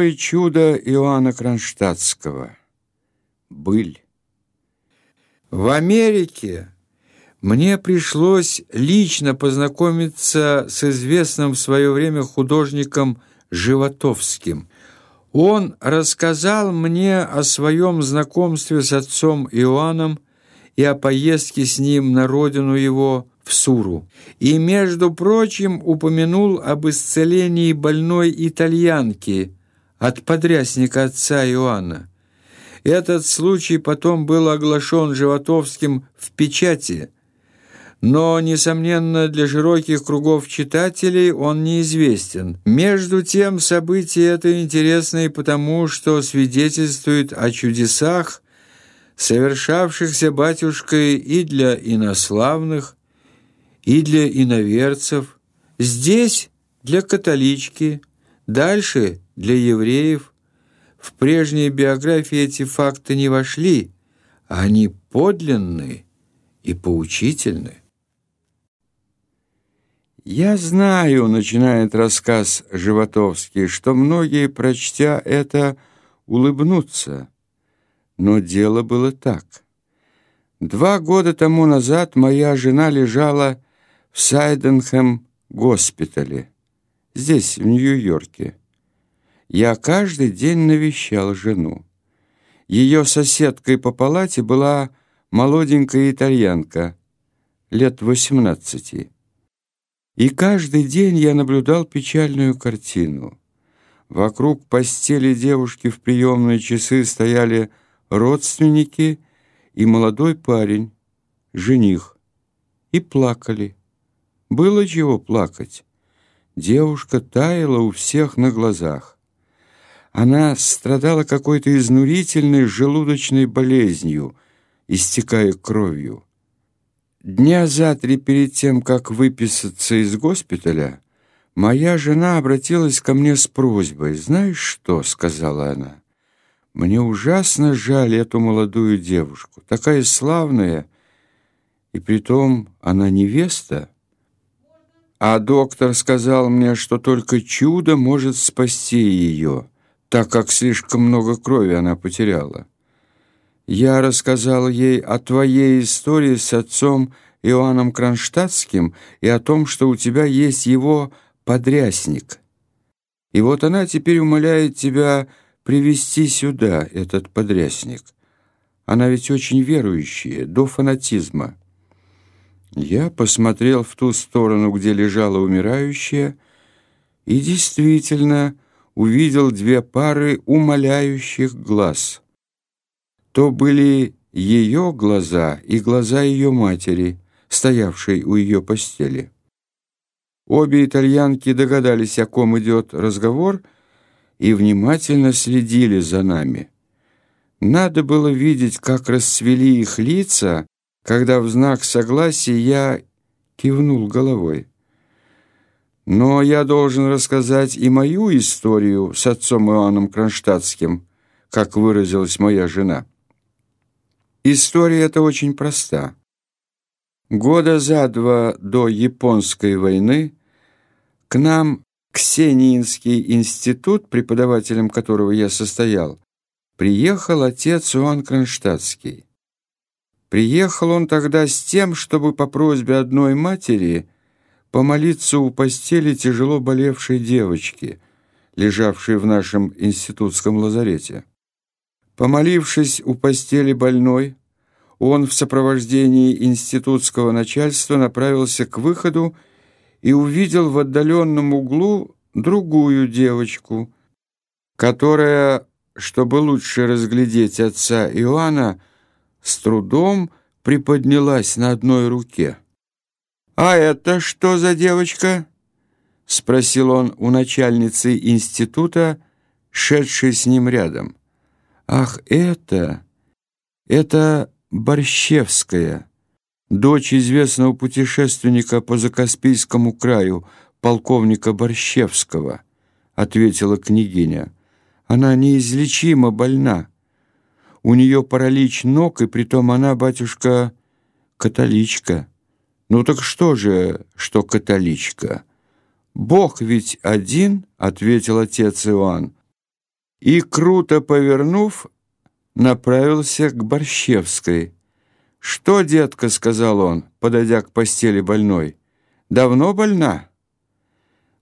Новое чудо Иоанна Кронштадтского. Быль. В Америке мне пришлось лично познакомиться с известным в свое время художником Животовским. Он рассказал мне о своем знакомстве с отцом Иоанном и о поездке с ним на родину его в Суру. И, между прочим, упомянул об исцелении больной итальянки от подрясника отца Иоанна. Этот случай потом был оглашен Животовским в печати, но, несомненно, для широких кругов читателей он неизвестен. Между тем, событие это интересно и потому, что свидетельствует о чудесах, совершавшихся батюшкой и для инославных, и для иноверцев, здесь для католички, дальше для евреев. В прежние биографии эти факты не вошли, а они подлинны и поучительны. «Я знаю», — начинает рассказ Животовский, «что многие, прочтя это, улыбнутся. Но дело было так. Два года тому назад моя жена лежала в Сайденхэм госпитале, здесь, в Нью-Йорке. Я каждый день навещал жену. Ее соседкой по палате была молоденькая итальянка, лет восемнадцати. И каждый день я наблюдал печальную картину. Вокруг постели девушки в приемные часы стояли родственники и молодой парень, жених, и плакали. Было чего плакать. Девушка таяла у всех на глазах. Она страдала какой-то изнурительной желудочной болезнью, истекая кровью. Дня за три перед тем, как выписаться из госпиталя, моя жена обратилась ко мне с просьбой. «Знаешь что?» — сказала она. «Мне ужасно жаль эту молодую девушку, такая славная, и притом она невеста». А доктор сказал мне, что только чудо может спасти ее, так как слишком много крови она потеряла. Я рассказал ей о твоей истории с отцом Иоанном Кронштадтским и о том, что у тебя есть его подрясник. И вот она теперь умоляет тебя привести сюда этот подрясник. Она ведь очень верующая, до фанатизма. Я посмотрел в ту сторону, где лежала умирающая, и действительно увидел две пары умоляющих глаз. То были ее глаза и глаза ее матери, стоявшей у ее постели. Обе итальянки догадались, о ком идет разговор, и внимательно следили за нами. Надо было видеть, как расцвели их лица, когда в знак согласия я кивнул головой. Но я должен рассказать и мою историю с отцом Иоанном Кронштадтским, как выразилась моя жена. История эта очень проста. Года за два до Японской войны к нам Ксениинский институт, преподавателем которого я состоял, приехал отец Иоанн Кронштадтский. Приехал он тогда с тем, чтобы по просьбе одной матери помолиться у постели тяжело болевшей девочки, лежавшей в нашем институтском лазарете. Помолившись у постели больной, он в сопровождении институтского начальства направился к выходу и увидел в отдаленном углу другую девочку, которая, чтобы лучше разглядеть отца Иоанна, с трудом приподнялась на одной руке. «А это что за девочка?» — спросил он у начальницы института, шедшей с ним рядом. «Ах, это... это Борщевская, дочь известного путешественника по Закаспийскому краю, полковника Борщевского», — ответила княгиня. «Она неизлечимо больна. У нее паралич ног, и притом она, батюшка, католичка». «Ну так что же, что католичка?» «Бог ведь один», — ответил отец Иоанн, и, круто повернув, направился к Борщевской. «Что, детка?» — сказал он, подойдя к постели больной. «Давно больна?»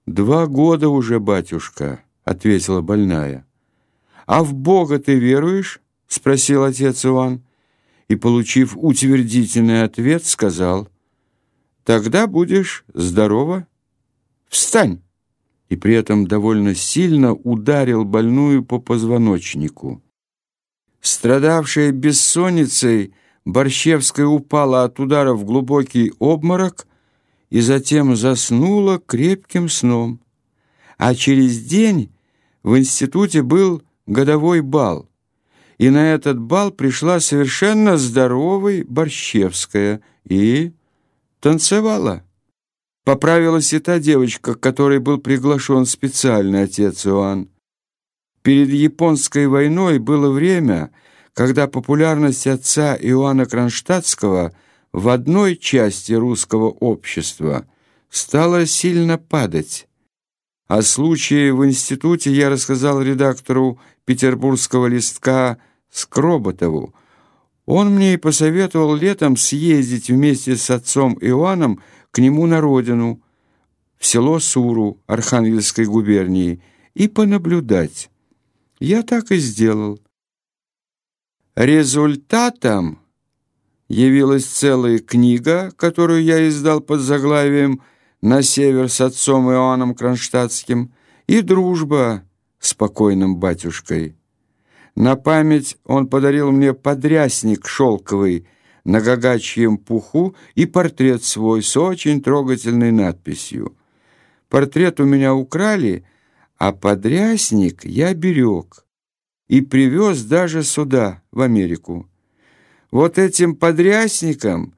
«Два года уже, батюшка», — ответила больная. «А в Бога ты веруешь?» — спросил отец Иван. И, получив утвердительный ответ, сказал, «Тогда будешь здорова. Встань!» И при этом довольно сильно ударил больную по позвоночнику. Страдавшая бессонницей, Борщевская упала от удара в глубокий обморок и затем заснула крепким сном. А через день в институте был годовой бал, и на этот бал пришла совершенно здоровой Борщевская и танцевала. Поправилась и та девочка, к которой был приглашен специальный отец Иоанн. Перед японской войной было время, когда популярность отца Иоанна Кронштадтского в одной части русского общества стала сильно падать. О случае в институте я рассказал редактору петербургского листка Скроботову. Он мне и посоветовал летом съездить вместе с отцом Иоанном к нему на родину, в село Суру Архангельской губернии, и понаблюдать. Я так и сделал. Результатом явилась целая книга, которую я издал под заглавием «На север с отцом Иоанном Кронштадтским» и «Дружба с покойным батюшкой». На память он подарил мне подрясник шелковый на гагачьем пуху и портрет свой с очень трогательной надписью. Портрет у меня украли — а подрясник я берег и привез даже сюда, в Америку. Вот этим подрясником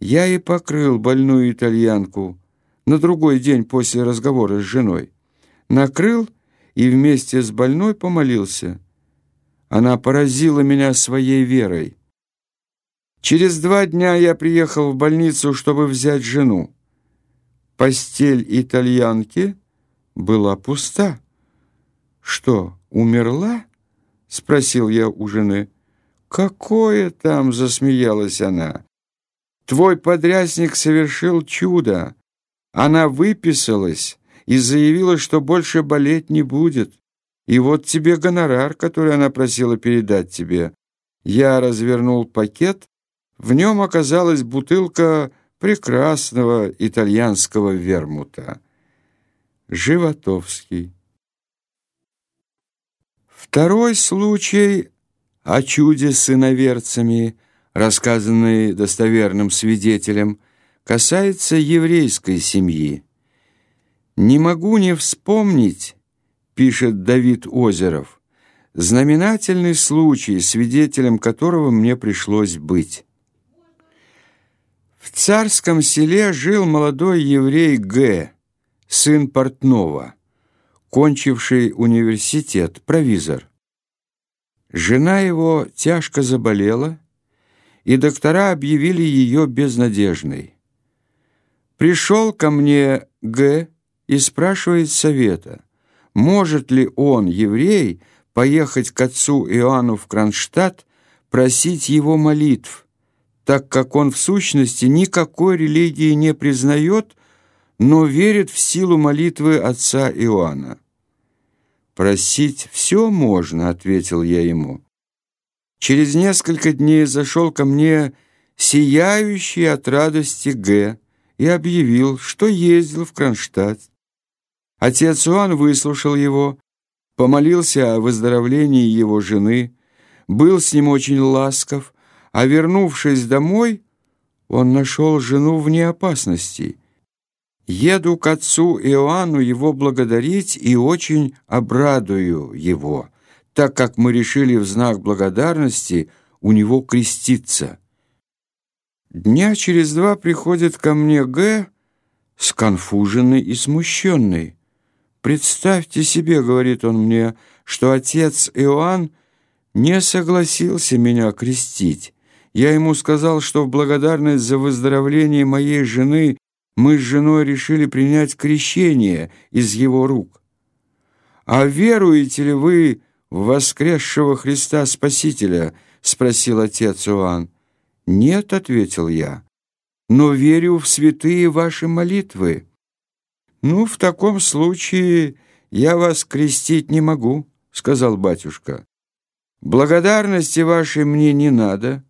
я и покрыл больную итальянку на другой день после разговора с женой. Накрыл и вместе с больной помолился. Она поразила меня своей верой. Через два дня я приехал в больницу, чтобы взять жену. Постель итальянки была пуста. «Что, умерла?» — спросил я у жены. «Какое там?» — засмеялась она. «Твой подрясник совершил чудо. Она выписалась и заявила, что больше болеть не будет. И вот тебе гонорар, который она просила передать тебе». Я развернул пакет. В нем оказалась бутылка прекрасного итальянского вермута. Животовский. Второй случай о чуде с иноверцами, рассказанный достоверным свидетелем, касается еврейской семьи. «Не могу не вспомнить», — пишет Давид Озеров, «знаменательный случай, свидетелем которого мне пришлось быть». В царском селе жил молодой еврей Г., сын портного, кончивший университет, провизор. Жена его тяжко заболела, и доктора объявили ее безнадежной. Пришел ко мне Г. и спрашивает совета, может ли он, еврей, поехать к отцу Иоанну в Кронштадт, просить его молитв, так как он в сущности никакой религии не признает, но верит в силу молитвы отца Иоанна. «Просить все можно», — ответил я ему. Через несколько дней зашел ко мне сияющий от радости Г. и объявил, что ездил в Кронштадт. Отец Иоанн выслушал его, помолился о выздоровлении его жены, был с ним очень ласков, а вернувшись домой, он нашел жену вне опасности. Еду к отцу Иоанну его благодарить и очень обрадую его, так как мы решили в знак благодарности у него креститься. Дня через два приходит ко мне Г. сконфуженный и смущенный. «Представьте себе, — говорит он мне, — что отец Иоанн не согласился меня крестить. Я ему сказал, что в благодарность за выздоровление моей жены мы с женой решили принять крещение из его рук. «А веруете ли вы в воскресшего Христа Спасителя?» — спросил отец Иоанн. «Нет», — ответил я, — «но верю в святые ваши молитвы». «Ну, в таком случае я вас крестить не могу», — сказал батюшка. «Благодарности вашей мне не надо.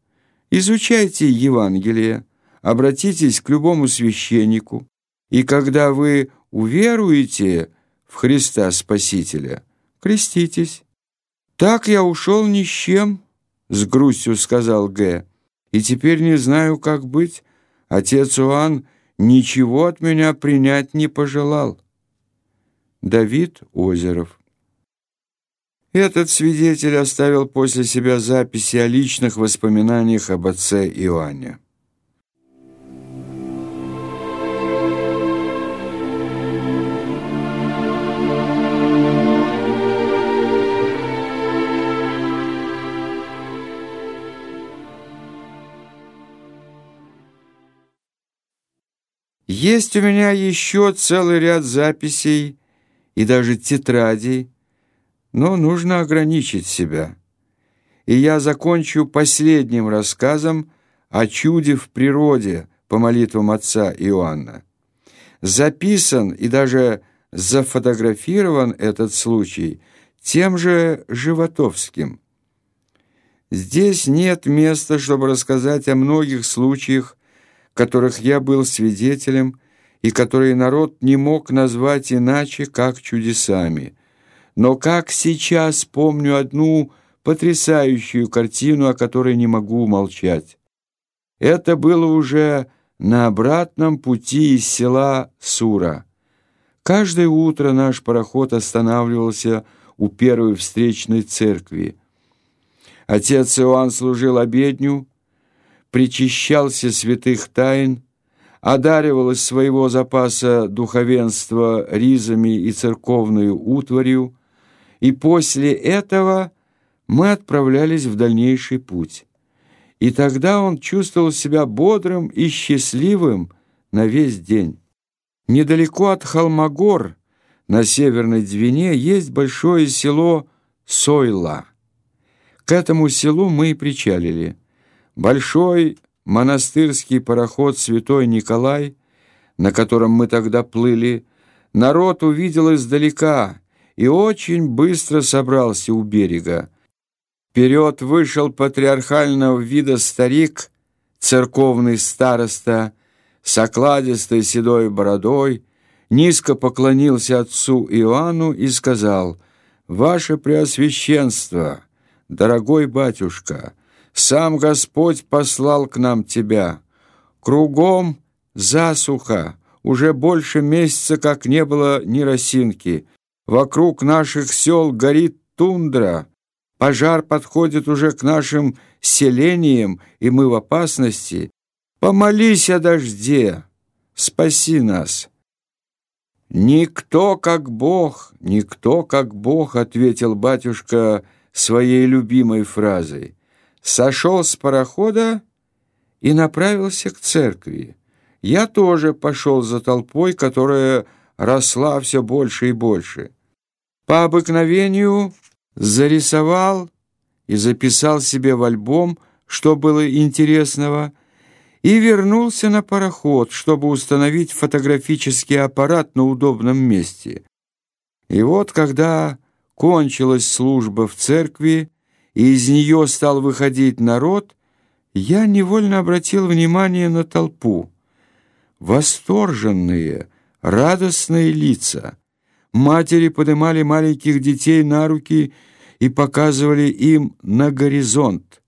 Изучайте Евангелие, обратитесь к любому священнику, и когда вы уверуете в Христа Спасителя, креститесь». «Так я ушел ни с чем», — с грустью сказал Г. «И теперь не знаю, как быть. Отец Уан ничего от меня принять не пожелал». Давид Озеров этот свидетель оставил после себя записи о личных воспоминаниях об отце Иоанне. Есть у меня еще целый ряд записей и даже тетрадей, но нужно ограничить себя. И я закончу последним рассказом о чуде в природе по молитвам отца Иоанна. Записан и даже зафотографирован этот случай тем же Животовским. Здесь нет места, чтобы рассказать о многих случаях, которых я был свидетелем и которые народ не мог назвать иначе, как чудесами – но как сейчас помню одну потрясающую картину, о которой не могу умолчать. Это было уже на обратном пути из села Сура. Каждое утро наш пароход останавливался у первой встречной церкви. Отец Иоанн служил обедню, причащался святых тайн, одаривал из своего запаса духовенства ризами и церковную утварью, и после этого мы отправлялись в дальнейший путь. И тогда он чувствовал себя бодрым и счастливым на весь день. Недалеко от Холмогор, на Северной Двине, есть большое село Сойла. К этому селу мы и причалили. Большой монастырский пароход «Святой Николай», на котором мы тогда плыли, народ увидел издалека и очень быстро собрался у берега. Вперед вышел патриархального вида старик, церковный староста, с окладистой седой бородой, низко поклонился отцу Иоанну и сказал, «Ваше Преосвященство, дорогой батюшка, сам Господь послал к нам тебя. Кругом засуха, уже больше месяца, как не было ни росинки». Вокруг наших сел горит тундра. Пожар подходит уже к нашим селениям, и мы в опасности. Помолись о дожде, спаси нас». «Никто как Бог, никто как Бог», — ответил батюшка своей любимой фразой. Сошел с парохода и направился к церкви. Я тоже пошел за толпой, которая росла все больше и больше. По обыкновению зарисовал и записал себе в альбом, что было интересного, и вернулся на пароход, чтобы установить фотографический аппарат на удобном месте. И вот, когда кончилась служба в церкви, и из нее стал выходить народ, я невольно обратил внимание на толпу. Восторженные, радостные лица — Матери поднимали маленьких детей на руки и показывали им на горизонт.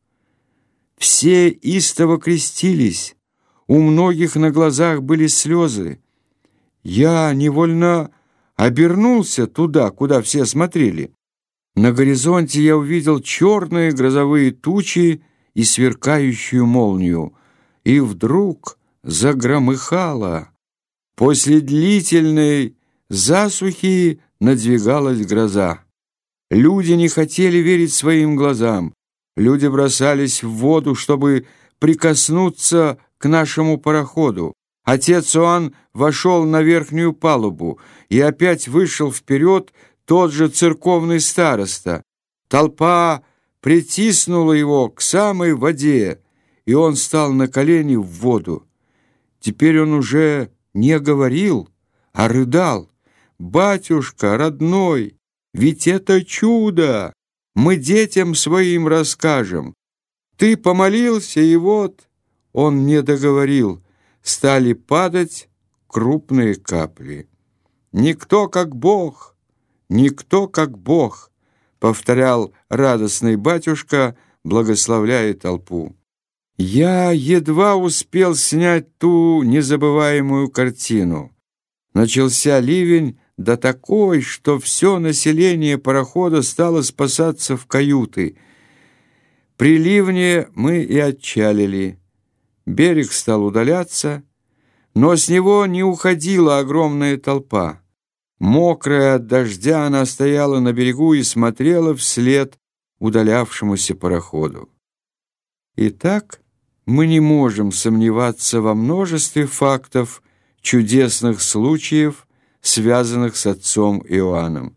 Все истово крестились, у многих на глазах были слезы. Я невольно обернулся туда, куда все смотрели. На горизонте я увидел черные грозовые тучи и сверкающую молнию, и вдруг загромыхало. После длительной засухи надвигалась гроза. Люди не хотели верить своим глазам. Люди бросались в воду, чтобы прикоснуться к нашему пароходу. Отец Иоанн вошел на верхнюю палубу и опять вышел вперед тот же церковный староста. Толпа притиснула его к самой воде, и он стал на колени в воду. Теперь он уже не говорил, а рыдал. «Батюшка, родной, ведь это чудо! Мы детям своим расскажем. Ты помолился, и вот...» Он не договорил. Стали падать крупные капли. «Никто как Бог! Никто как Бог!» повторял радостный батюшка, благословляя толпу. Я едва успел снять ту незабываемую картину. Начался ливень, да такой, что все население парохода стало спасаться в каюты. При ливне мы и отчалили. Берег стал удаляться, но с него не уходила огромная толпа. Мокрая от дождя, она стояла на берегу и смотрела вслед удалявшемуся пароходу. Итак, мы не можем сомневаться во множестве фактов, чудесных случаев, связанных с отцом Иоанном.